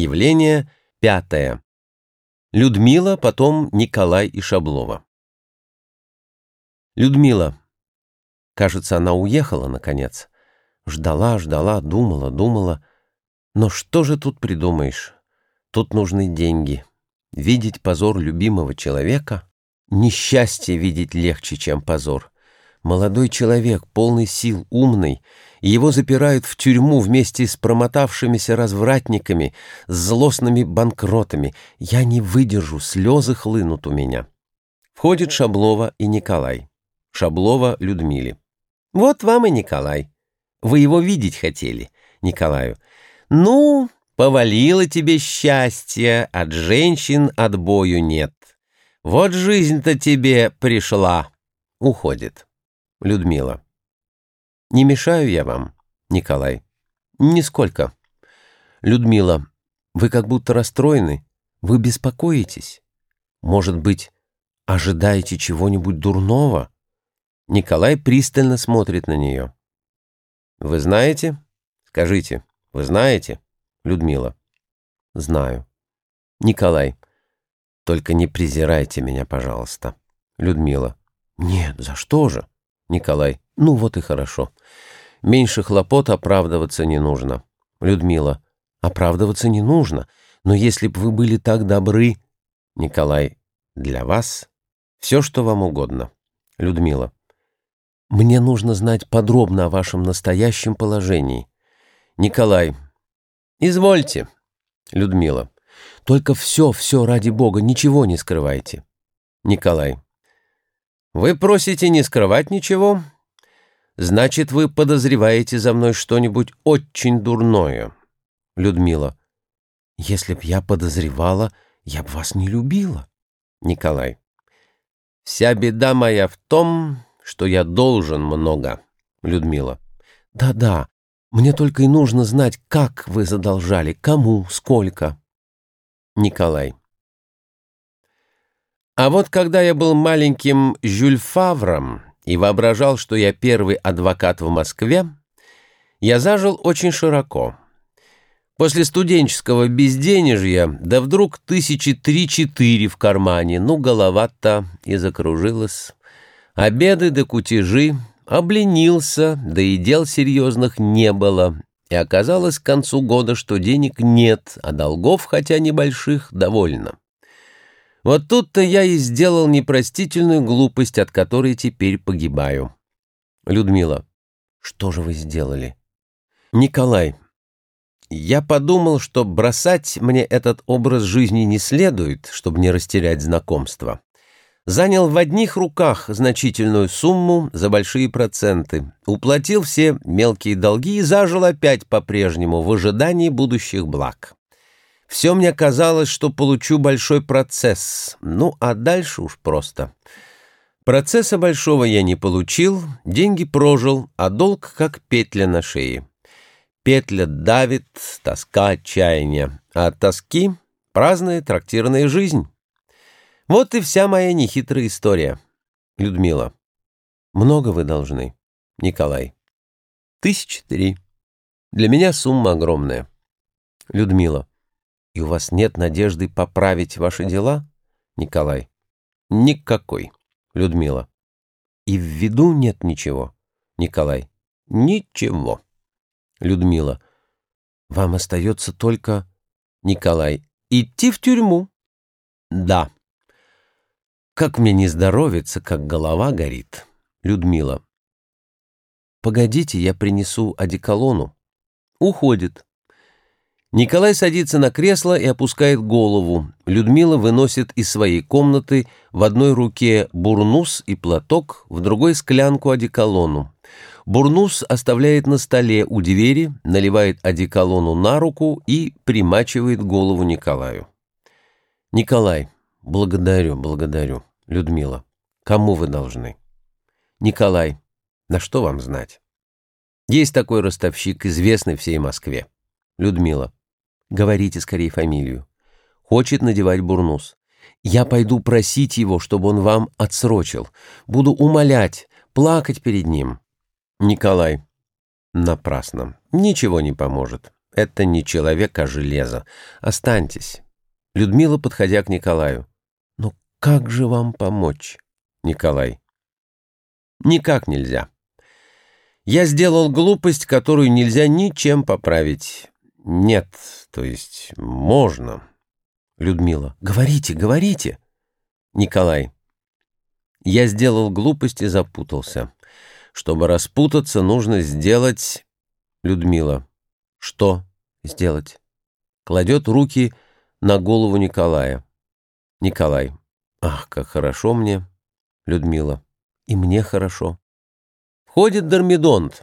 Явление пятое. Людмила, потом Николай и Шаблова. Людмила. Кажется, она уехала, наконец. Ждала, ждала, думала, думала. Но что же тут придумаешь? Тут нужны деньги. Видеть позор любимого человека? Несчастье видеть легче, чем позор. Молодой человек, полный сил, умный, его запирают в тюрьму вместе с промотавшимися развратниками, с злостными банкротами. Я не выдержу, слезы хлынут у меня. Входит Шаблова и Николай. Шаблова Людмиле. «Вот вам и Николай. Вы его видеть хотели, Николаю. Ну, повалило тебе счастье, от женщин отбою нет. Вот жизнь-то тебе пришла». Уходит. Людмила. «Не мешаю я вам, Николай?» «Нисколько». «Людмила, вы как будто расстроены. Вы беспокоитесь. Может быть, ожидаете чего-нибудь дурного?» Николай пристально смотрит на нее. «Вы знаете? Скажите, вы знаете?» Людмила. «Знаю». «Николай, только не презирайте меня, пожалуйста». Людмила. «Нет, за что же?» Николай. «Ну вот и хорошо. Меньше хлопот оправдываться не нужно». Людмила. «Оправдываться не нужно. Но если б вы были так добры...» Николай. «Для вас все, что вам угодно». Людмила. Мне нужно знать подробно о вашем настоящем положении. Николай. Извольте. Людмила. Только все, все ради Бога, ничего не скрывайте. Николай. Вы просите не скрывать ничего? Значит, вы подозреваете за мной что-нибудь очень дурное. Людмила. Если б я подозревала, я б вас не любила. Николай. Вся беда моя в том, что я должен много. Людмила. Да-да, мне только и нужно знать, как вы задолжали, кому, сколько. Николай. А вот когда я был маленьким Жюльфавром и воображал, что я первый адвокат в Москве, я зажил очень широко. После студенческого безденежья, да вдруг тысячи три-четыре в кармане, ну, голова-то и закружилась. Обеды да кутежи, обленился, да и дел серьезных не было, и оказалось к концу года, что денег нет, а долгов, хотя небольших, довольно. Вот тут-то я и сделал непростительную глупость, от которой теперь погибаю. Людмила. Что же вы сделали? Николай. Я подумал, что бросать мне этот образ жизни не следует, чтобы не растерять знакомство занял в одних руках значительную сумму за большие проценты, уплатил все мелкие долги и зажил опять по-прежнему в ожидании будущих благ. Все мне казалось, что получу большой процесс, ну а дальше уж просто. Процесса большого я не получил, деньги прожил, а долг как петля на шее. Петля давит, тоска отчаяния, а от тоски праздная трактирная жизнь. Вот и вся моя нехитрая история. Людмила. Много вы должны. Николай. Тысячи три. Для меня сумма огромная. Людмила. И у вас нет надежды поправить ваши дела? Николай. Никакой. Людмила. И в виду нет ничего? Николай. Ничего. Людмила. Вам остается только... Николай. Идти в тюрьму? Да. Как мне не здоровится, как голова горит. Людмила. Погодите, я принесу одеколону. Уходит. Николай садится на кресло и опускает голову. Людмила выносит из своей комнаты в одной руке бурнус и платок, в другой склянку одеколону. Бурнус оставляет на столе у двери, наливает одеколону на руку и примачивает голову Николаю. Николай, благодарю, благодарю. Людмила. Кому вы должны? Николай. На что вам знать? Есть такой ростовщик, известный всей Москве. Людмила. Говорите скорее фамилию. Хочет надевать бурнус. Я пойду просить его, чтобы он вам отсрочил. Буду умолять, плакать перед ним. Николай. Напрасно. Ничего не поможет. Это не человек, а железо. Останьтесь. Людмила, подходя к Николаю. «Ну как же вам помочь?» Николай. «Никак нельзя. Я сделал глупость, которую нельзя ничем поправить. Нет, то есть можно». Людмила. «Говорите, говорите!» Николай. «Я сделал глупость и запутался. Чтобы распутаться, нужно сделать...» Людмила. «Что сделать?» Кладет руки на голову Николая. Николай. «Ах, как хорошо мне!» Людмила. «И мне хорошо». Входит Дормидонт.